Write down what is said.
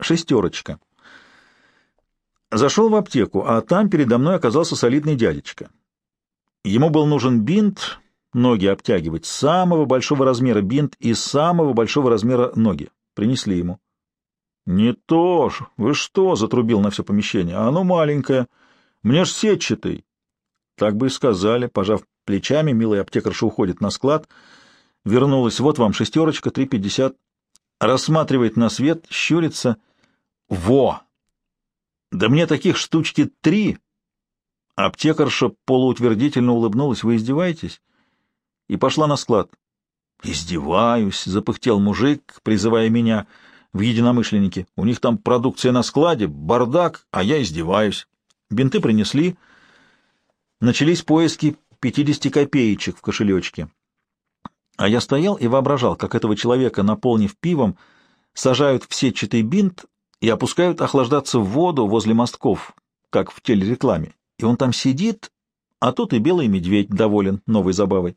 Шестерочка. Зашел в аптеку, а там передо мной оказался солидный дядечка. Ему был нужен бинт, ноги обтягивать, самого большого размера бинт и самого большого размера ноги. Принесли ему. — Не то ж, вы что, — затрубил на все помещение, — а оно маленькое, мне ж сетчатый. Так бы и сказали, пожав плечами, милая аптекарша уходит на склад, вернулась, вот вам шестерочка, три пятьдесят, рассматривает на свет, щурится. Во! Да мне таких штучки три! Аптекарша полуутвердительно улыбнулась. Вы издеваетесь? И пошла на склад. Издеваюсь, запыхтел мужик, призывая меня в единомышленники. У них там продукция на складе, бардак, а я издеваюсь. Бинты принесли. Начались поиски пятидесяти копеечек в кошелечке. А я стоял и воображал, как этого человека, наполнив пивом, сажают в сетчатый бинт и опускают охлаждаться в воду возле мостков, как в телерекламе. И он там сидит, а тут и белый медведь доволен новой забавой.